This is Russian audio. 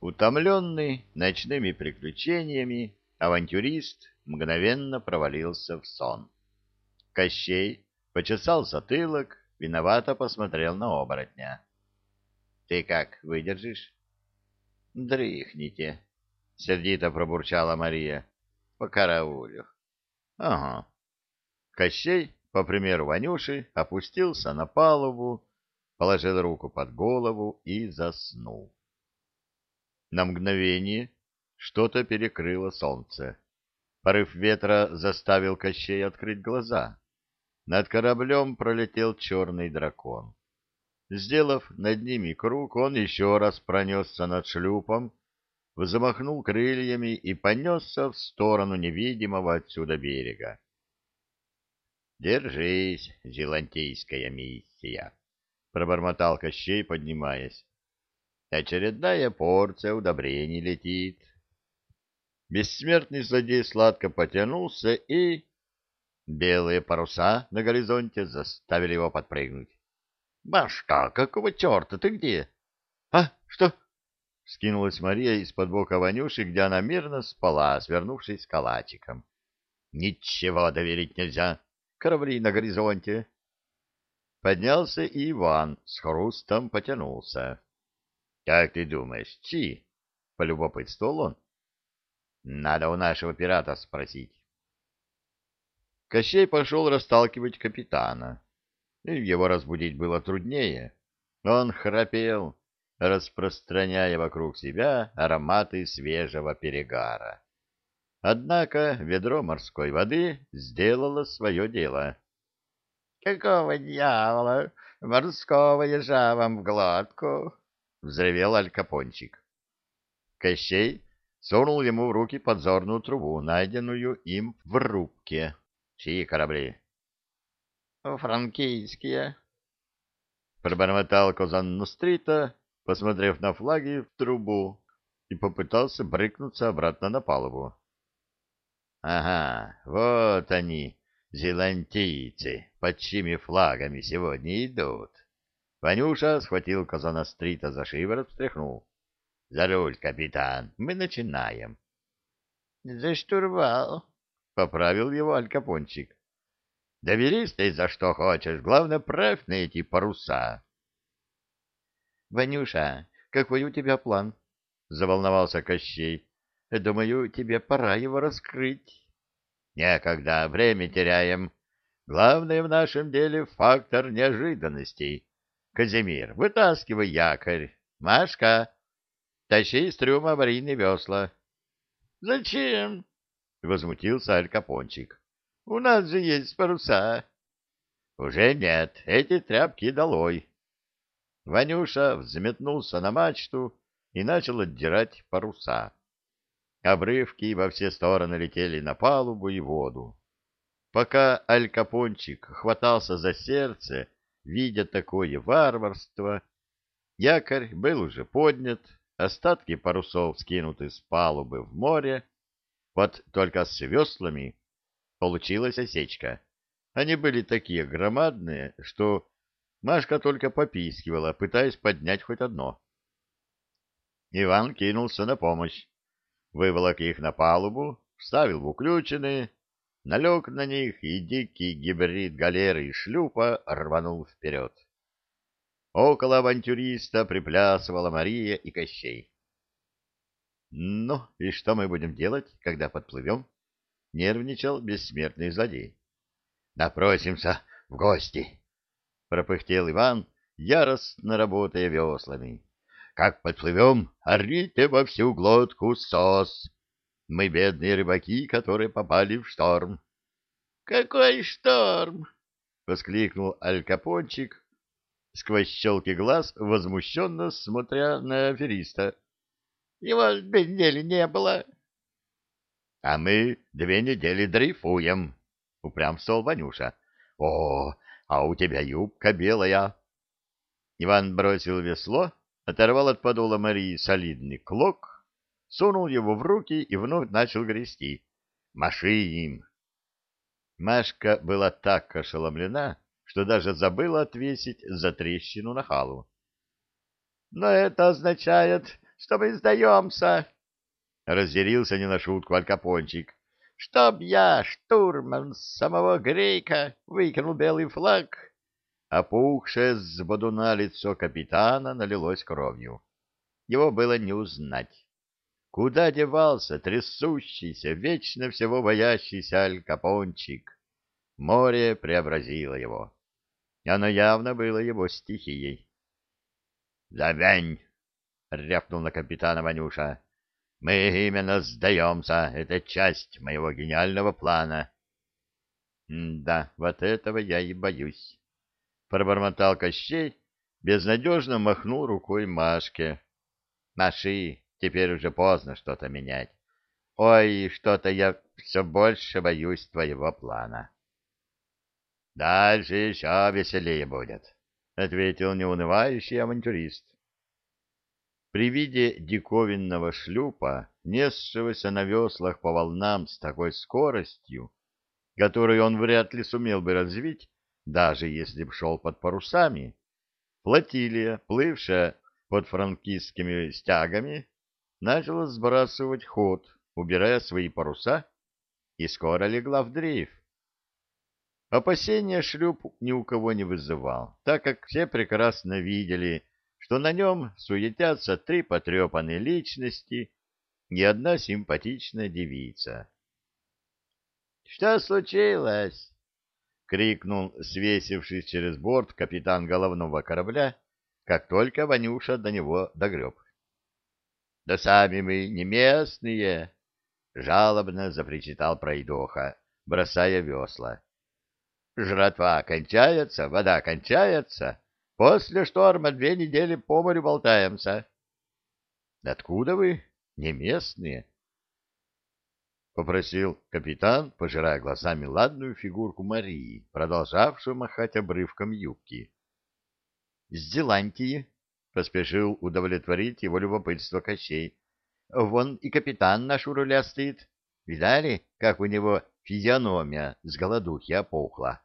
Утомленный ночными приключениями, авантюрист мгновенно провалился в сон. Кощей почесал затылок, виновато посмотрел на оборотня. — Ты как, выдержишь? — Дрыхните, — сердито пробурчала Мария. — По караулю. — Ага. Кощей, по примеру Ванюши, опустился на палубу, положил руку под голову и заснул. На мгновение что-то перекрыло солнце. Порыв ветра заставил Кощей открыть глаза. Над кораблем пролетел черный дракон. Сделав над ними круг, он еще раз пронесся над шлюпом, взмахнул крыльями и понесся в сторону невидимого отсюда берега. «Держись, зелантийская миссия!» — пробормотал Кощей, поднимаясь. Очередная порция удобрений летит. Бессмертный злодей сладко потянулся и... Белые паруса на горизонте заставили его подпрыгнуть. — Башка, какого черта, ты где? — А, что? — скинулась Мария из-под бока Ванюши, где она мирно спала, свернувшись калачиком. — Ничего доверить нельзя. Корабли на горизонте. Поднялся и Иван с хрустом потянулся. Как ты думаешь, чьи? — полюбопытствовал он. — Надо у нашего пирата спросить. Кощей пошел расталкивать капитана. Его разбудить было труднее. Он храпел, распространяя вокруг себя ароматы свежего перегара. Однако ведро морской воды сделало свое дело. — Какого дьявола? Морского ежа вам в глотку? Взревел Алькапончик. Кощей сунул ему в руки подзорную трубу, найденную им в рубке. Чьи корабли? Франкийские. Пробормотал Козан Нустрита, посмотрев на флаги в трубу, и попытался брыкнуться обратно на палубу. Ага, вот они, зелантийцы, под чьими флагами сегодня идут. Ванюша схватил Казанострита за шиворот, встряхнул. — За руль, капитан, мы начинаем. — За штурвал, — поправил его Алькапончик. — Да берись ты за что хочешь, главное, правь на эти паруса. — Ванюша, какой у тебя план? — заволновался Кощей. — Думаю, тебе пора его раскрыть. — Некогда, время теряем. Главное в нашем деле фактор неожиданностей. Казимир, вытаскивай якорь. Машка, тащи из трюма аварийные весла. — Зачем? — возмутился Аль Капончик. — У нас же есть паруса. — Уже нет, эти тряпки долой. Ванюша взметнулся на мачту и начал отдирать паруса. Обрывки во все стороны летели на палубу и воду. Пока Аль Капончик хватался за сердце, видя такое варварство, якорь был уже поднят, остатки парусов скинуты с палубы в море, вот только с веслами получилась осечка. Они были такие громадные, что Машка только попискивала, пытаясь поднять хоть одно. Иван кинулся на помощь, выволок их на палубу, вставил в уключенные, налег на них, и дикий гибрид галеры и шлюпа рванул вперед. Около авантюриста приплясывала Мария и Кощей. — Ну, и что мы будем делать, когда подплывем? — нервничал бессмертный злодей. — Напросимся в гости, — пропыхтел Иван, яростно работая веслами. — Как подплывем, орите во всю глотку сос. Мы бедные рыбаки, которые попали в шторм. — Какой шторм? — воскликнул Алькапончик, сквозь щелки глаз, возмущенно смотря на афериста. — Его две недели не было. — А мы две недели дрейфуем, — упрямствовал Ванюша. — О, а у тебя юбка белая. Иван бросил весло, оторвал от подола Марии солидный клок сунул его в руки и вновь начал грести. «Маши им!» Машка была так ошеломлена, что даже забыла отвесить за трещину на халу. «Но это означает что мы сдаемся!» Разъярился не на шутку Алькапончик. «Чтоб я, штурман самого Грейка, выкинул белый флаг!» Опухшее с бодуна лицо капитана налилось кровью. Его было не узнать. Куда девался трясущийся, вечно всего боящийся Алькапончик? Море преобразило его. Оно явно было его стихией. — Завянь! — рявкнул на капитана Ванюша. — Мы именно сдаемся. Это часть моего гениального плана. — Да, вот этого я и боюсь. — пробормотал Кощей, безнадежно махнул рукой Машке. — Маши, теперь уже поздно что-то менять. Ой, что-то я все больше боюсь твоего плана. — Дальше еще веселее будет, — ответил неунывающий авантюрист. При виде диковинного шлюпа, несшегося на веслах по волнам с такой скоростью, которую он вряд ли сумел бы развить, даже если б шел под парусами, флотилия, плывшая под франкистскими стягами, начала сбрасывать ход, убирая свои паруса, и скоро легла в дрейф. Опасения шлюп ни у кого не вызывал, так как все прекрасно видели, что на нем суетятся три потрепанные личности и одна симпатичная девица. — Что случилось? — крикнул, свесившись через борт, капитан головного корабля, как только Ванюша до него догреб. — Да сами мы не местные! — жалобно запричитал пройдоха, бросая весла. — Жратва кончается, вода кончается. После шторма две недели по морю болтаемся. — Откуда вы? Не местные? — попросил капитан, пожирая глазами ладную фигурку Марии, продолжавшую махать обрывком юбки. — С Зеландии, — поспешил удовлетворить его любопытство Кощей. — Вон и капитан наш у руля стоит. Видали, как у него физиономия с голодухи опухла?